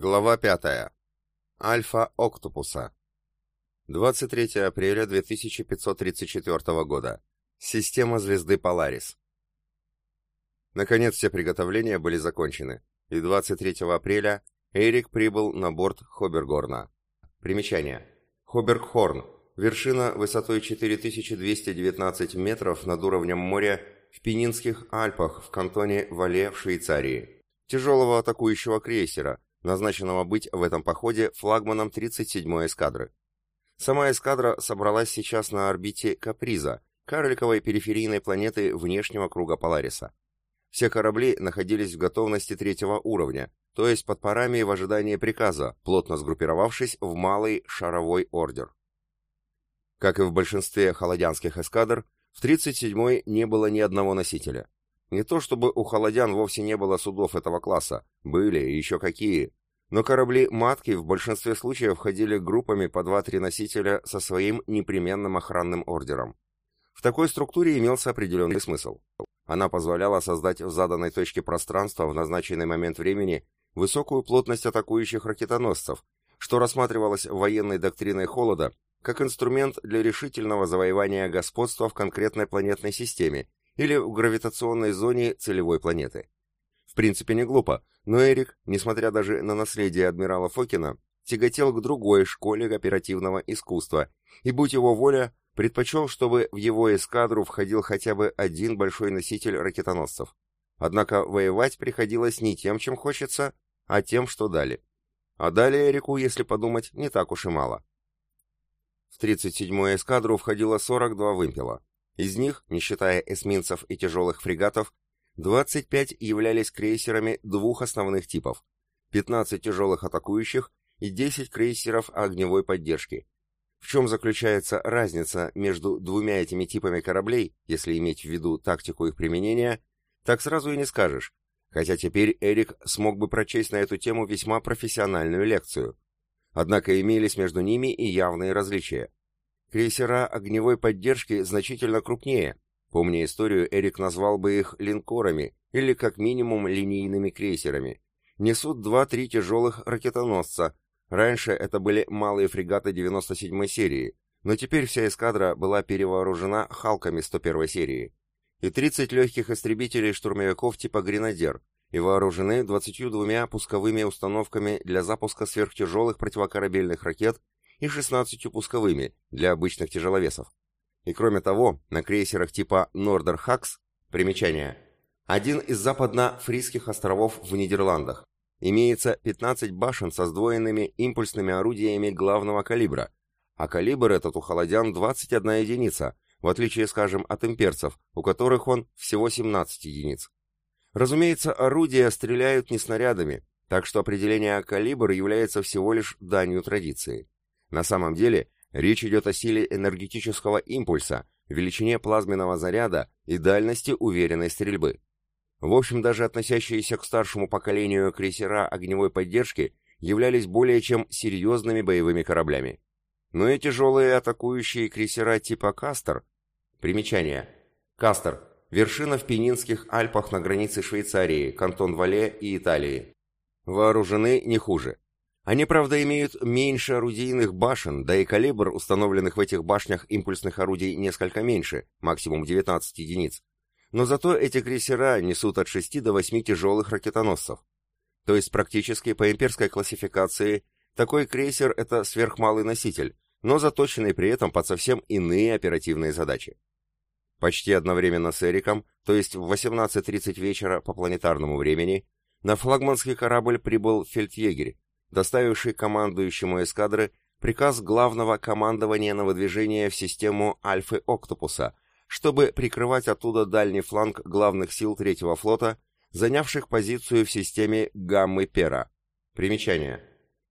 Глава 5. Альфа Октопуса. 23 апреля 2534 года. Система звезды Поларис. Наконец все приготовления были закончены, и 23 апреля Эрик прибыл на борт Хобергорна. Примечание. Хобергхорн – вершина высотой 4219 метров над уровнем моря в Пенинских Альпах в кантоне Вале в Швейцарии. Тяжелого атакующего крейсера – назначенного быть в этом походе флагманом 37-й эскадры. Сама эскадра собралась сейчас на орбите Каприза, карликовой периферийной планеты внешнего круга Полариса. Все корабли находились в готовности третьего уровня, то есть под парами в ожидании приказа, плотно сгруппировавшись в малый шаровой ордер. Как и в большинстве холодянских эскадр, в 37-й не было ни одного носителя. Не то чтобы у холодян вовсе не было судов этого класса, были и еще какие, но корабли-матки в большинстве случаев входили группами по 2-3 носителя со своим непременным охранным ордером. В такой структуре имелся определенный смысл. Она позволяла создать в заданной точке пространства в назначенный момент времени высокую плотность атакующих ракетоносцев, что рассматривалось военной доктриной холода как инструмент для решительного завоевания господства в конкретной планетной системе или в гравитационной зоне целевой планеты. В принципе, не глупо, но Эрик, несмотря даже на наследие адмирала Фокина, тяготел к другой школе оперативного искусства, и, будь его воля, предпочел, чтобы в его эскадру входил хотя бы один большой носитель ракетоносцев. Однако воевать приходилось не тем, чем хочется, а тем, что дали. А дали Эрику, если подумать, не так уж и мало. В 37-ю эскадру входило 42 вымпела. Из них, не считая эсминцев и тяжелых фрегатов, 25 являлись крейсерами двух основных типов, 15 тяжелых атакующих и 10 крейсеров огневой поддержки. В чем заключается разница между двумя этими типами кораблей, если иметь в виду тактику их применения, так сразу и не скажешь, хотя теперь Эрик смог бы прочесть на эту тему весьма профессиональную лекцию. Однако имелись между ними и явные различия. Крейсера огневой поддержки значительно крупнее. Помня историю, Эрик назвал бы их линкорами или как минимум линейными крейсерами. Несут 2-3 тяжелых ракетоносца. Раньше это были малые фрегаты 97 серии, но теперь вся эскадра была перевооружена «Халками» 101 серии. И 30 легких истребителей-штурмовиков типа «Гренадер», и вооружены 22 пусковыми установками для запуска сверхтяжелых противокорабельных ракет и 16 пусковыми для обычных тяжеловесов. И кроме того, на крейсерах типа Нордерхакс, примечание, один из западно-фрисских островов в Нидерландах, имеется 15 башен со сдвоенными импульсными орудиями главного калибра, а калибр этот у холодян 21 единица, в отличие, скажем, от имперцев, у которых он всего 17 единиц. Разумеется, орудия стреляют не снарядами, так что определение калибр является всего лишь данью традиции. На самом деле, речь идет о силе энергетического импульса, величине плазменного заряда и дальности уверенной стрельбы. В общем, даже относящиеся к старшему поколению крейсера огневой поддержки являлись более чем серьезными боевыми кораблями. Но и тяжелые атакующие крейсера типа «Кастер» Примечание. «Кастер» — вершина в Пенинских Альпах на границе Швейцарии, кантон Вале и Италии. Вооружены не хуже. Они, правда, имеют меньше орудийных башен, да и калибр установленных в этих башнях импульсных орудий несколько меньше, максимум 19 единиц. Но зато эти крейсера несут от 6 до 8 тяжелых ракетоносцев. То есть практически по имперской классификации такой крейсер – это сверхмалый носитель, но заточенный при этом под совсем иные оперативные задачи. Почти одновременно с Эриком, то есть в 18.30 вечера по планетарному времени, на флагманский корабль прибыл фельдъегерь, доставивший командующему эскадры приказ главного командования на выдвижение в систему Альфы Октопуса, чтобы прикрывать оттуда дальний фланг главных сил Третьего флота, занявших позицию в системе Гаммы Пера. Примечание.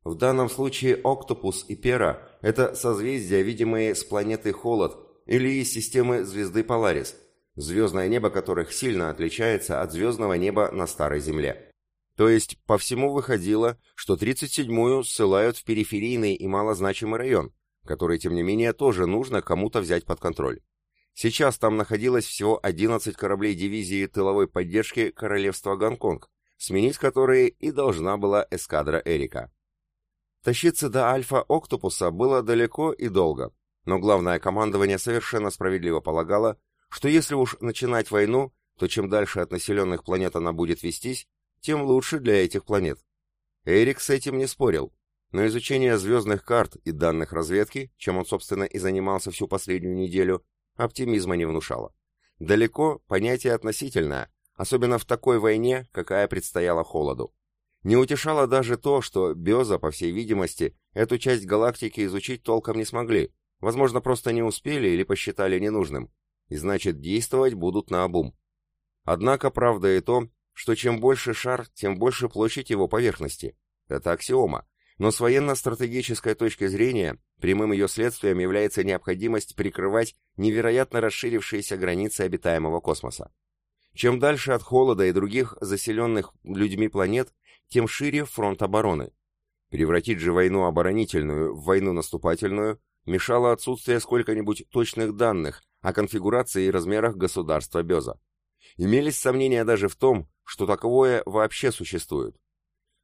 В данном случае Октопус и Пера – это созвездия, видимые с планеты Холод или из системы звезды Поларис, звездное небо которых сильно отличается от звездного неба на Старой Земле. То есть по всему выходило, что 37-ю ссылают в периферийный и малозначимый район, который, тем не менее, тоже нужно кому-то взять под контроль. Сейчас там находилось всего 11 кораблей дивизии тыловой поддержки Королевства Гонконг, сменить которые и должна была эскадра Эрика. Тащиться до Альфа Октопуса было далеко и долго, но главное командование совершенно справедливо полагало, что если уж начинать войну, то чем дальше от населенных планет она будет вестись, тем лучше для этих планет. Эрик с этим не спорил, но изучение звездных карт и данных разведки, чем он, собственно, и занимался всю последнюю неделю, оптимизма не внушало. Далеко понятие относительное, особенно в такой войне, какая предстояла холоду. Не утешало даже то, что Беза, по всей видимости, эту часть галактики изучить толком не смогли, возможно, просто не успели или посчитали ненужным, и значит действовать будут наобум. Однако правда и то, что чем больше шар, тем больше площадь его поверхности. Это аксиома. Но с военно-стратегической точки зрения, прямым ее следствием является необходимость прикрывать невероятно расширившиеся границы обитаемого космоса. Чем дальше от холода и других заселенных людьми планет, тем шире фронт обороны. Превратить же войну оборонительную в войну наступательную мешало отсутствие сколько-нибудь точных данных о конфигурации и размерах государства Беза. Имелись сомнения даже в том, что таковое вообще существует.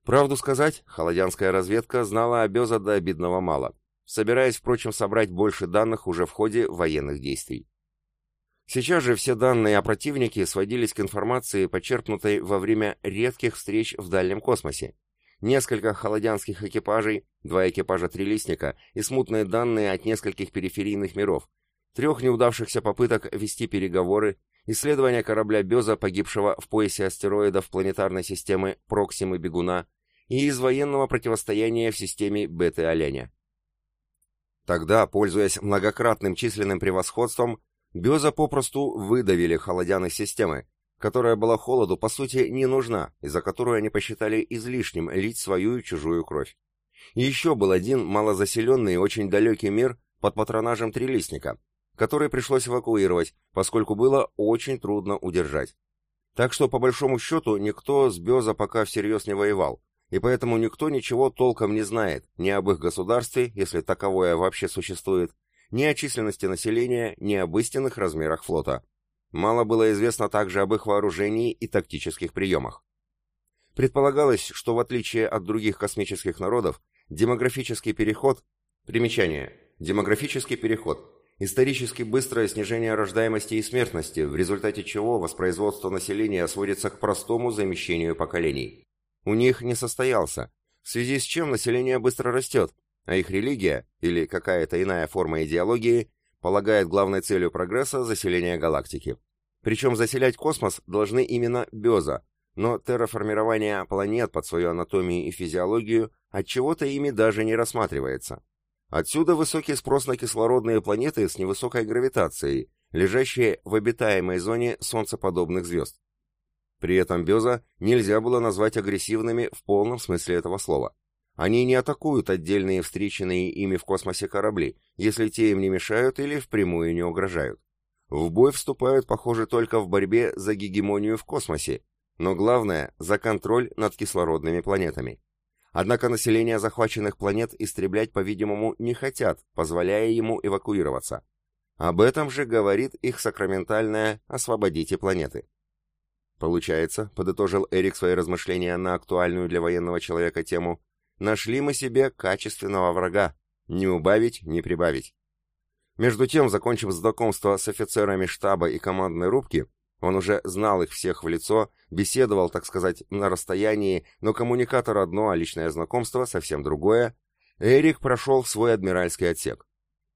Правду сказать, холодянская разведка знала о Беза до обидного мало, собираясь, впрочем, собрать больше данных уже в ходе военных действий. Сейчас же все данные о противнике сводились к информации, почерпнутой во время редких встреч в дальнем космосе. Несколько холодянских экипажей, два экипажа трилистника и смутные данные от нескольких периферийных миров, трех неудавшихся попыток вести переговоры, исследования корабля Беза, погибшего в поясе астероидов планетарной системы Проксимы Бегуна, и из военного противостояния в системе Беты-Оленя. Тогда, пользуясь многократным численным превосходством, Беза попросту выдавили холодян системы, которая была холоду по сути не нужна, и за которую они посчитали излишним лить свою и чужую кровь. Еще был один малозаселенный и очень далекий мир под патронажем Трилистника, который пришлось эвакуировать, поскольку было очень трудно удержать. Так что, по большому счету, никто с Беза пока всерьез не воевал, и поэтому никто ничего толком не знает ни об их государстве, если таковое вообще существует, ни о численности населения, ни об истинных размерах флота. Мало было известно также об их вооружении и тактических приемах. Предполагалось, что в отличие от других космических народов, демографический переход... Примечание. Демографический переход Исторически быстрое снижение рождаемости и смертности, в результате чего воспроизводство населения сводится к простому замещению поколений. У них не состоялся, в связи с чем население быстро растет, а их религия, или какая-то иная форма идеологии, полагает главной целью прогресса заселение галактики. Причем заселять космос должны именно Беза, но терраформирование планет под свою анатомию и физиологию от чего то ими даже не рассматривается. Отсюда высокий спрос на кислородные планеты с невысокой гравитацией, лежащие в обитаемой зоне солнцеподобных звезд. При этом Беза нельзя было назвать агрессивными в полном смысле этого слова. Они не атакуют отдельные встреченные ими в космосе корабли, если те им не мешают или впрямую не угрожают. В бой вступают, похоже, только в борьбе за гегемонию в космосе, но главное – за контроль над кислородными планетами. Однако население захваченных планет истреблять, по-видимому, не хотят, позволяя ему эвакуироваться. Об этом же говорит их сакраментальное «освободите планеты». Получается, подытожил Эрик свои размышления на актуальную для военного человека тему, нашли мы себе качественного врага, не убавить, не прибавить. Между тем, закончив знакомство с офицерами штаба и командной рубки, он уже знал их всех в лицо, беседовал, так сказать, на расстоянии, но коммуникатор одно, а личное знакомство совсем другое. Эрик прошел в свой адмиральский отсек.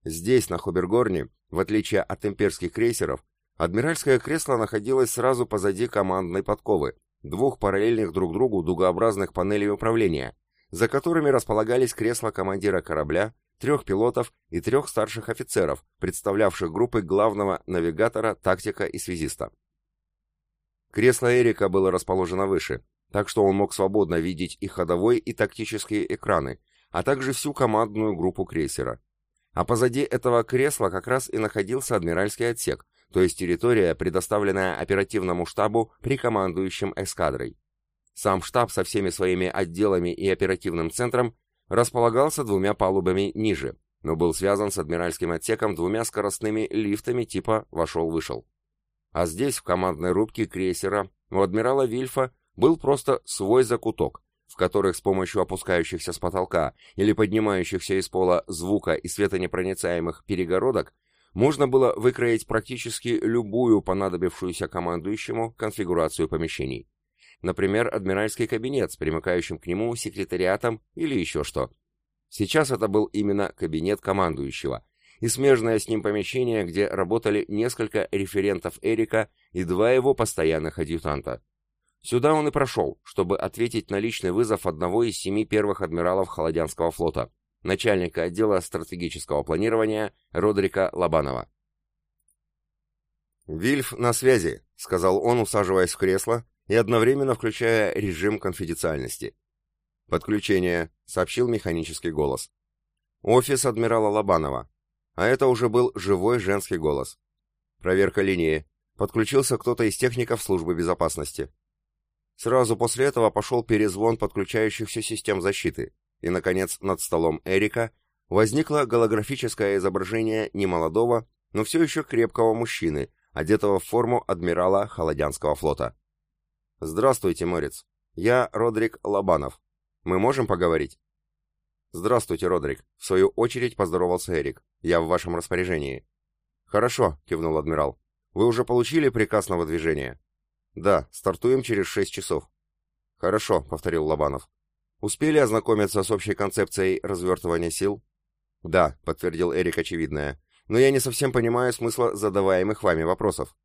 Здесь, на Хобергорне, в отличие от имперских крейсеров, адмиральское кресло находилось сразу позади командной подковы, двух параллельных друг другу дугообразных панелей управления, за которыми располагались кресла командира корабля, трех пилотов и трех старших офицеров, представлявших группы главного навигатора, тактика и связиста. Кресло Эрика было расположено выше, так что он мог свободно видеть и ходовой, и тактические экраны, а также всю командную группу крейсера. А позади этого кресла как раз и находился адмиральский отсек, то есть территория, предоставленная оперативному штабу при командующем эскадрой. Сам штаб со всеми своими отделами и оперативным центром располагался двумя палубами ниже, но был связан с адмиральским отсеком двумя скоростными лифтами типа «вошел-вышел». А здесь, в командной рубке крейсера, у адмирала Вильфа был просто свой закуток, в которых с помощью опускающихся с потолка или поднимающихся из пола звука и светонепроницаемых перегородок можно было выкроить практически любую понадобившуюся командующему конфигурацию помещений. Например, адмиральский кабинет с примыкающим к нему секретариатом или еще что. Сейчас это был именно кабинет командующего и смежное с ним помещение, где работали несколько референтов Эрика и два его постоянных адъютанта. Сюда он и прошел, чтобы ответить на личный вызов одного из семи первых адмиралов Холодянского флота, начальника отдела стратегического планирования Родрика Лобанова. «Вильф на связи», — сказал он, усаживаясь в кресло и одновременно включая режим конфиденциальности. «Подключение», — сообщил механический голос. «Офис адмирала Лобанова». А это уже был живой женский голос. «Проверка линии. Подключился кто-то из техников службы безопасности». Сразу после этого пошел перезвон подключающихся систем защиты, и, наконец, над столом Эрика возникло голографическое изображение немолодого, но все еще крепкого мужчины, одетого в форму адмирала Холодянского флота. «Здравствуйте, Морец. Я Родрик Лобанов. Мы можем поговорить?» «Здравствуйте, Родрик», — в свою очередь поздоровался Эрик. «Я в вашем распоряжении». «Хорошо», — кивнул адмирал. «Вы уже получили приказ на выдвижение?» «Да, стартуем через шесть часов». «Хорошо», — повторил Лобанов. «Успели ознакомиться с общей концепцией развертывания сил?» «Да», — подтвердил Эрик очевидное. «Но я не совсем понимаю смысла задаваемых вами вопросов».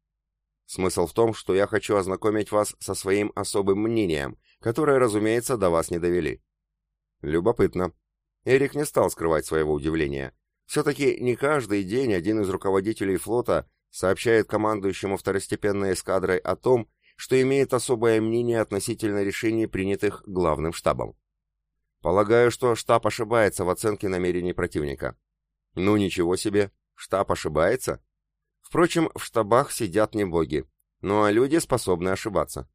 «Смысл в том, что я хочу ознакомить вас со своим особым мнением, которое, разумеется, до вас не довели». «Любопытно». Эрик не стал скрывать своего удивления. Все-таки не каждый день один из руководителей флота сообщает командующему второстепенной эскадрой о том, что имеет особое мнение относительно решений, принятых главным штабом. Полагаю, что штаб ошибается в оценке намерений противника. Ну ничего себе, штаб ошибается? Впрочем, в штабах сидят не боги, ну а люди способны ошибаться.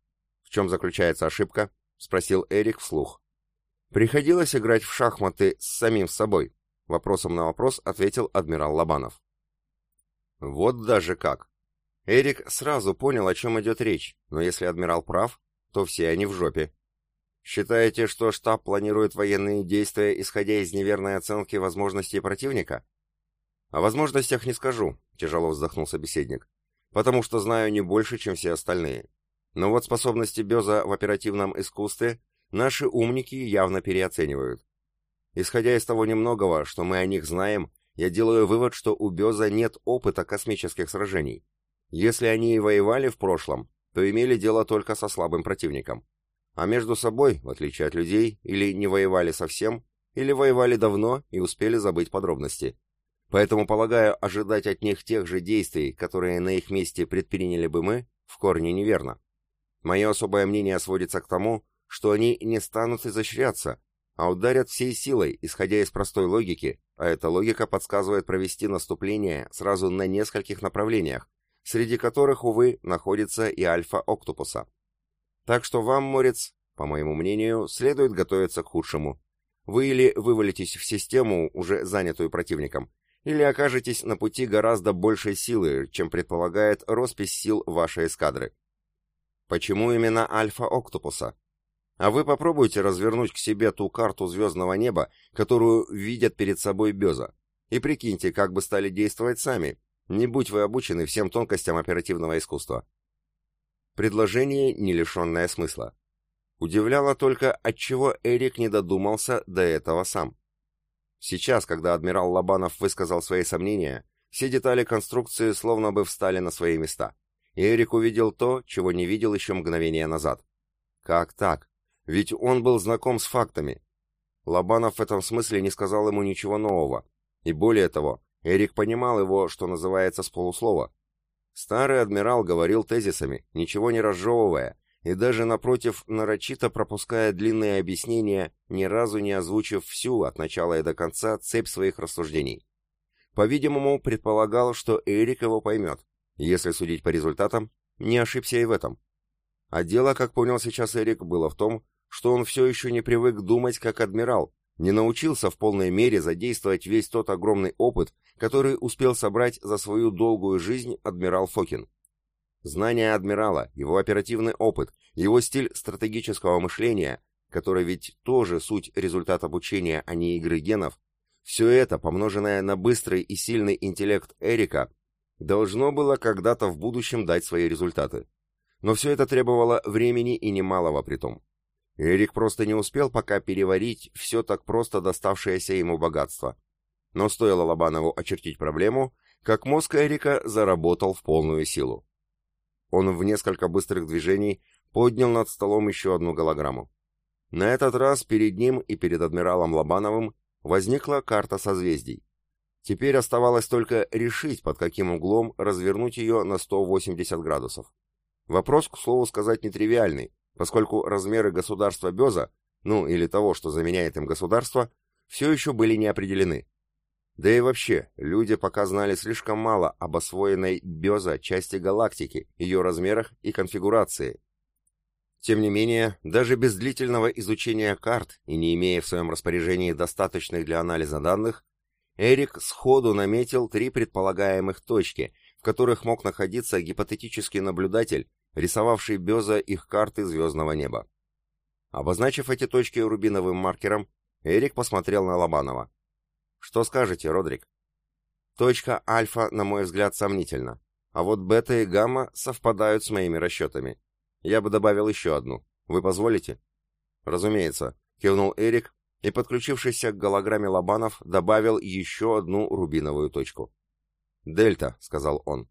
В чем заключается ошибка? Спросил Эрик вслух. Приходилось играть в шахматы с самим собой. Вопросом на вопрос ответил адмирал Лобанов. Вот даже как. Эрик сразу понял, о чем идет речь, но если адмирал прав, то все они в жопе. Считаете, что штаб планирует военные действия, исходя из неверной оценки возможностей противника? О возможностях не скажу, тяжело вздохнул собеседник, потому что знаю не больше, чем все остальные. Но вот способности Беза в оперативном искусстве наши умники явно переоценивают. Исходя из того немногого, что мы о них знаем, я делаю вывод, что у Беза нет опыта космических сражений. Если они и воевали в прошлом, то имели дело только со слабым противником. А между собой, в отличие от людей, или не воевали совсем, или воевали давно и успели забыть подробности. Поэтому, полагаю, ожидать от них тех же действий, которые на их месте предприняли бы мы, в корне неверно. Мое особое мнение сводится к тому, что они не станут изощряться, а ударят всей силой, исходя из простой логики, а эта логика подсказывает провести наступление сразу на нескольких направлениях, среди которых, увы, находится и Альфа Октопуса. Так что вам, Морец, по моему мнению, следует готовиться к худшему. Вы или вывалитесь в систему, уже занятую противником, или окажетесь на пути гораздо большей силы, чем предполагает роспись сил вашей эскадры. Почему именно Альфа Октопуса? А вы попробуйте развернуть к себе ту карту звездного неба, которую видят перед собой Беза, и прикиньте, как бы стали действовать сами, не будь вы обучены всем тонкостям оперативного искусства. Предложение, не лишенное смысла. Удивляло только, отчего Эрик не додумался до этого сам. Сейчас, когда адмирал Лобанов высказал свои сомнения, все детали конструкции словно бы встали на свои места. И Эрик увидел то, чего не видел еще мгновение назад. Как так? Ведь он был знаком с фактами. Лобанов в этом смысле не сказал ему ничего нового. И более того, Эрик понимал его, что называется, с полуслова. Старый адмирал говорил тезисами, ничего не разжевывая, и даже, напротив, нарочито пропуская длинные объяснения, ни разу не озвучив всю, от начала и до конца, цепь своих рассуждений. По-видимому, предполагал, что Эрик его поймет. Если судить по результатам, не ошибся и в этом. А дело, как понял сейчас Эрик, было в том, что он все еще не привык думать как адмирал, не научился в полной мере задействовать весь тот огромный опыт, который успел собрать за свою долгую жизнь адмирал Фокин. Знания адмирала, его оперативный опыт, его стиль стратегического мышления, который ведь тоже суть результат обучения, а не игры генов, все это, помноженное на быстрый и сильный интеллект Эрика, должно было когда-то в будущем дать свои результаты. Но все это требовало времени и немалого притом. Эрик просто не успел пока переварить все так просто доставшееся ему богатство. Но стоило Лобанову очертить проблему, как мозг Эрика заработал в полную силу. Он в несколько быстрых движений поднял над столом еще одну голограмму. На этот раз перед ним и перед адмиралом Лобановым возникла карта созвездий. Теперь оставалось только решить, под каким углом развернуть ее на 180 градусов. Вопрос, к слову сказать, нетривиальный, поскольку размеры государства Беза, ну или того, что заменяет им государство, все еще были не определены. Да и вообще, люди пока знали слишком мало об освоенной Беза части галактики, ее размерах и конфигурации. Тем не менее, даже без длительного изучения карт и не имея в своем распоряжении достаточных для анализа данных, Эрик сходу наметил три предполагаемых точки, в которых мог находиться гипотетический наблюдатель, рисовавший Беза их карты звездного неба. Обозначив эти точки рубиновым маркером, Эрик посмотрел на Лобанова. «Что скажете, Родрик?» «Точка альфа, на мой взгляд, сомнительна, а вот бета и гамма совпадают с моими расчетами. Я бы добавил еще одну. Вы позволите?» «Разумеется», — кивнул Эрик и, подключившийся к голограмме Лобанов, добавил еще одну рубиновую точку. «Дельта», — сказал он.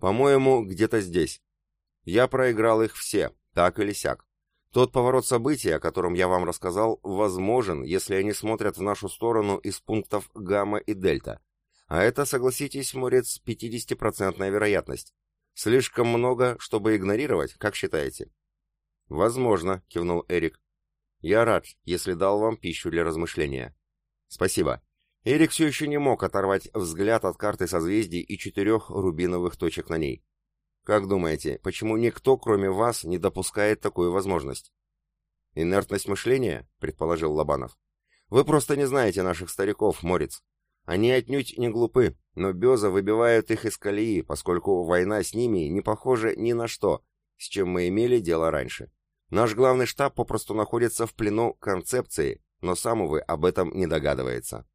«По-моему, где-то здесь. Я проиграл их все, так или сяк. Тот поворот событий, о котором я вам рассказал, возможен, если они смотрят в нашу сторону из пунктов гамма и дельта. А это, согласитесь, Морец, 50% вероятность. Слишком много, чтобы игнорировать, как считаете? Возможно, кивнул Эрик. Я рад, если дал вам пищу для размышления. Спасибо. Эрик все еще не мог оторвать взгляд от карты созвездий и четырех рубиновых точек на ней. Как думаете, почему никто, кроме вас, не допускает такую возможность? Инертность мышления, предположил Лобанов. Вы просто не знаете наших стариков, Морец. Они отнюдь не глупы, но Беза выбивают их из колеи, поскольку война с ними не похожа ни на что, с чем мы имели дело раньше. Наш главный штаб попросту находится в плену концепции, но сам, увы, об этом не догадывается.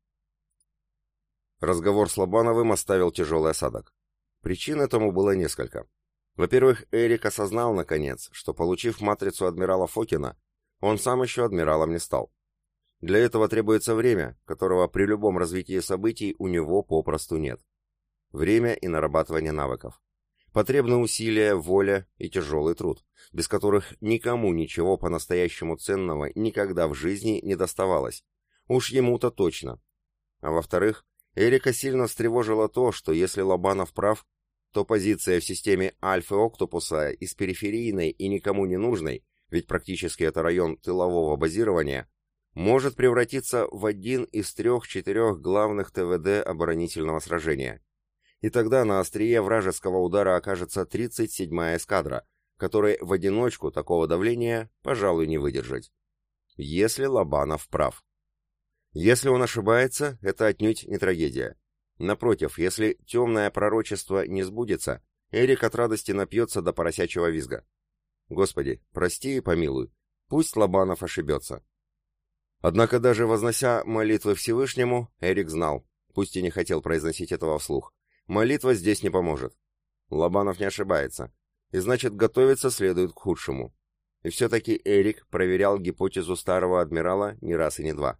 Разговор с Лобановым оставил тяжелый осадок. Причин этому было несколько. Во-первых, Эрик осознал, наконец, что, получив матрицу адмирала Фокина, он сам еще адмиралом не стал. Для этого требуется время, которого при любом развитии событий у него попросту нет. Время и нарабатывание навыков. Потребны усилия, воля и тяжелый труд, без которых никому ничего по-настоящему ценного никогда в жизни не доставалось. Уж ему-то точно. А во-вторых, Эрика сильно встревожило то, что если Лобанов прав, то позиция в системе Альфы Октопуса из периферийной и никому не нужной, ведь практически это район тылового базирования, может превратиться в один из трех-четырех главных ТВД оборонительного сражения. И тогда на острие вражеского удара окажется 37-я эскадра, которой в одиночку такого давления, пожалуй, не выдержать. Если Лобанов прав. Если он ошибается, это отнюдь не трагедия. Напротив, если темное пророчество не сбудется, Эрик от радости напьется до поросячьего визга. Господи, прости и помилуй. Пусть Лобанов ошибется. Однако даже вознося молитвы Всевышнему, Эрик знал, пусть и не хотел произносить этого вслух, молитва здесь не поможет. Лобанов не ошибается, и значит готовиться следует к худшему. И все-таки Эрик проверял гипотезу старого адмирала не раз и не два.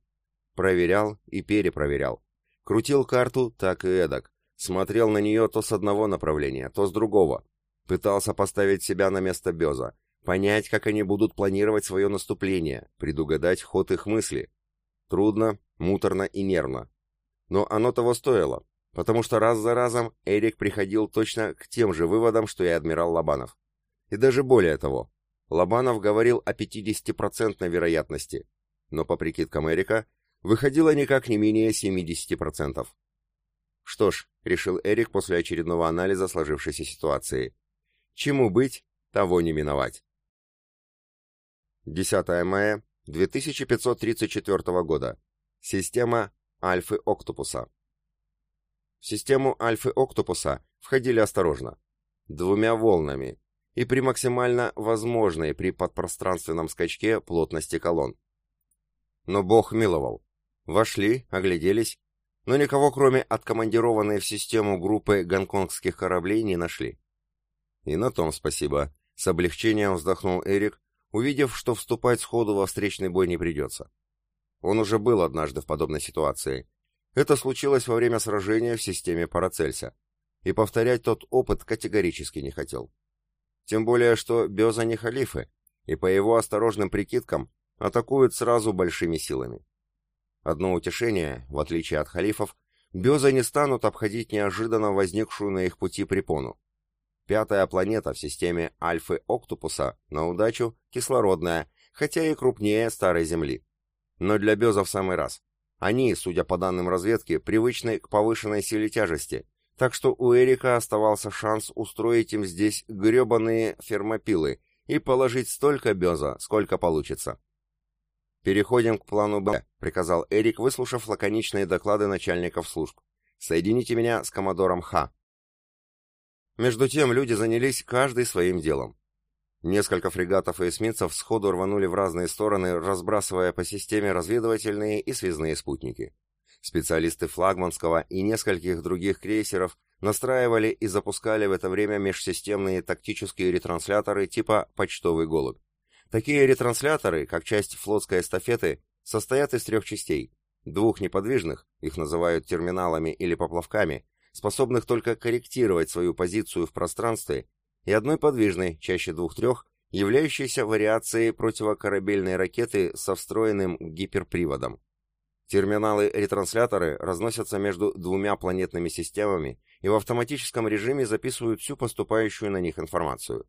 Проверял и перепроверял. Крутил карту так и эдак, смотрел на нее то с одного направления, то с другого. Пытался поставить себя на место Беза, понять, как они будут планировать свое наступление, предугадать ход их мысли. Трудно, муторно и нервно. Но оно того стоило, потому что раз за разом Эрик приходил точно к тем же выводам, что и адмирал Лобанов. И даже более того, Лобанов говорил о 50% вероятности, но по прикидкам Эрика выходило никак не менее 70%. Что ж, решил Эрик после очередного анализа сложившейся ситуации. Чему быть, того не миновать. 10 мая 2534 года. Система Альфы Октопуса. В систему Альфы Октопуса входили осторожно. двумя волнами и при максимально возможной при подпространственном скачке плотности колонн. Но Бог миловал. Вошли, огляделись, но никого, кроме откомандированной в систему группы гонконгских кораблей, не нашли. И на том спасибо. С облегчением вздохнул Эрик, увидев, что вступать сходу во встречный бой не придется. Он уже был однажды в подобной ситуации. Это случилось во время сражения в системе Парацельса, и повторять тот опыт категорически не хотел. Тем более, что Беза не халифы, и по его осторожным прикидкам атакуют сразу большими силами. Одно утешение, в отличие от халифов, Беза не станут обходить неожиданно возникшую на их пути препону. Пятая планета в системе Альфы Октопуса, на удачу, кислородная, хотя и крупнее Старой Земли. Но для Беза в самый раз. Они, судя по данным разведки, привычны к повышенной силе тяжести, так что у Эрика оставался шанс устроить им здесь гребаные фермопилы и положить столько Беза, сколько получится. «Переходим к плану Б», — приказал Эрик, выслушав лаконичные доклады начальников служб. «Соедините меня с коммодором Х». Между тем люди занялись каждый своим делом. Несколько фрегатов и эсминцев сходу рванули в разные стороны, разбрасывая по системе разведывательные и связные спутники. Специалисты флагманского и нескольких других крейсеров настраивали и запускали в это время межсистемные тактические ретрансляторы типа «почтовый голубь». Такие ретрансляторы, как часть флотской эстафеты, состоят из трех частей. Двух неподвижных, их называют терминалами или поплавками, способных только корректировать свою позицию в пространстве, и одной подвижной, чаще двух-трех, являющейся вариацией противокорабельной ракеты со встроенным гиперприводом. Терминалы-ретрансляторы разносятся между двумя планетными системами и в автоматическом режиме записывают всю поступающую на них информацию.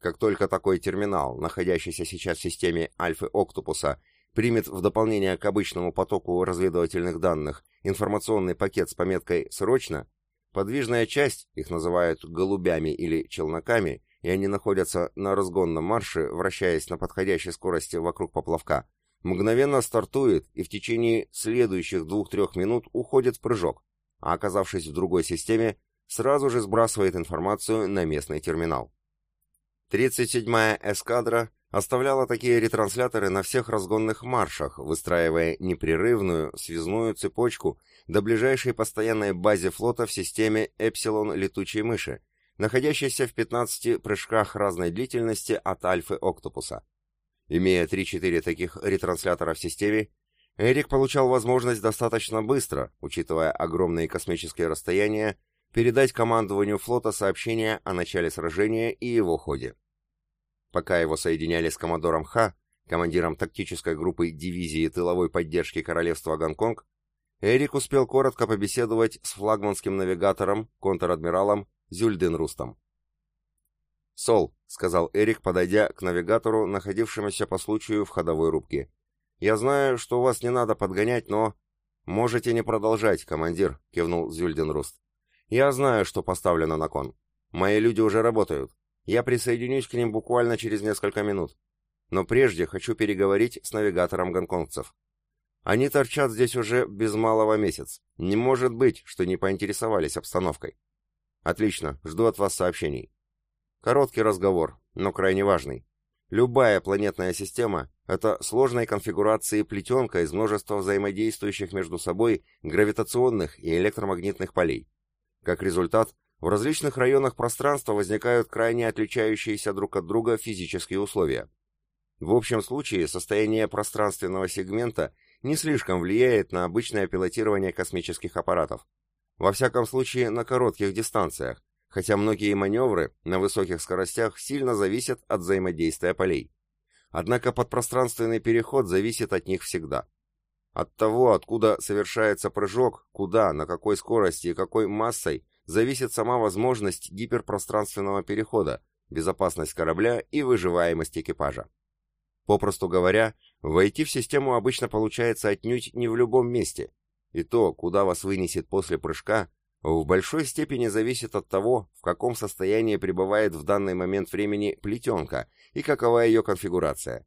Как только такой терминал, находящийся сейчас в системе Альфы Октопуса, примет в дополнение к обычному потоку разведывательных данных информационный пакет с пометкой «Срочно», Подвижная часть, их называют голубями или челноками, и они находятся на разгонном марше, вращаясь на подходящей скорости вокруг поплавка, мгновенно стартует и в течение следующих двух-трех минут уходит в прыжок, а оказавшись в другой системе, сразу же сбрасывает информацию на местный терминал. 37-я эскадра оставляла такие ретрансляторы на всех разгонных маршах, выстраивая непрерывную связную цепочку до ближайшей постоянной базе флота в системе Эпсилон летучей мыши, находящейся в 15 прыжках разной длительности от Альфы Октопуса. Имея 3-4 таких ретранслятора в системе, Эрик получал возможность достаточно быстро, учитывая огромные космические расстояния, передать командованию флота сообщение о начале сражения и его ходе. Пока его соединяли с коммодором Ха, командиром тактической группы дивизии тыловой поддержки Королевства Гонконг, Эрик успел коротко побеседовать с флагманским навигатором, контр-адмиралом Зюльден Рустом. «Сол», — сказал Эрик, подойдя к навигатору, находившемуся по случаю в ходовой рубке. «Я знаю, что вас не надо подгонять, но...» «Можете не продолжать, командир», — кивнул Зюльден Руст. «Я знаю, что поставлено на кон. Мои люди уже работают. Я присоединюсь к ним буквально через несколько минут. Но прежде хочу переговорить с навигатором гонконгцев. Они торчат здесь уже без малого месяц. Не может быть, что не поинтересовались обстановкой. Отлично, жду от вас сообщений. Короткий разговор, но крайне важный. Любая планетная система — это сложной конфигурации плетенка из множества взаимодействующих между собой гравитационных и электромагнитных полей. Как результат, в различных районах пространства возникают крайне отличающиеся друг от друга физические условия. В общем случае состояние пространственного сегмента не слишком влияет на обычное пилотирование космических аппаратов. Во всяком случае, на коротких дистанциях, хотя многие маневры на высоких скоростях сильно зависят от взаимодействия полей. Однако подпространственный переход зависит от них всегда. От того, откуда совершается прыжок, куда, на какой скорости и какой массой, зависит сама возможность гиперпространственного перехода, безопасность корабля и выживаемость экипажа. Попросту говоря, войти в систему обычно получается отнюдь не в любом месте, и то, куда вас вынесет после прыжка, в большой степени зависит от того, в каком состоянии пребывает в данный момент времени плетенка и какова ее конфигурация.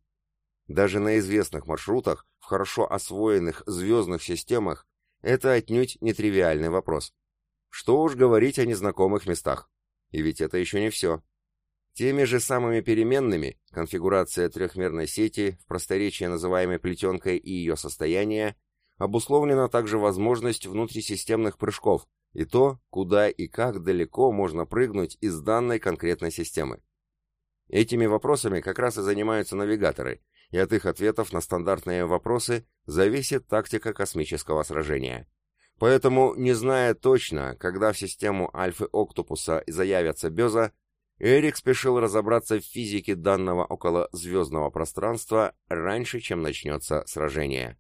Даже на известных маршрутах, в хорошо освоенных звездных системах, это отнюдь нетривиальный вопрос. Что уж говорить о незнакомых местах. И ведь это еще не все. Теми же самыми переменными, конфигурация трехмерной сети, в просторечии называемой плетенкой и ее состояние, обусловлена также возможность внутрисистемных прыжков и то, куда и как далеко можно прыгнуть из данной конкретной системы. Этими вопросами как раз и занимаются навигаторы, и от их ответов на стандартные вопросы зависит тактика космического сражения. Поэтому, не зная точно, когда в систему Альфы Октопуса заявятся Беза, Эрик спешил разобраться в физике данного околозвездного пространства раньше, чем начнется сражение.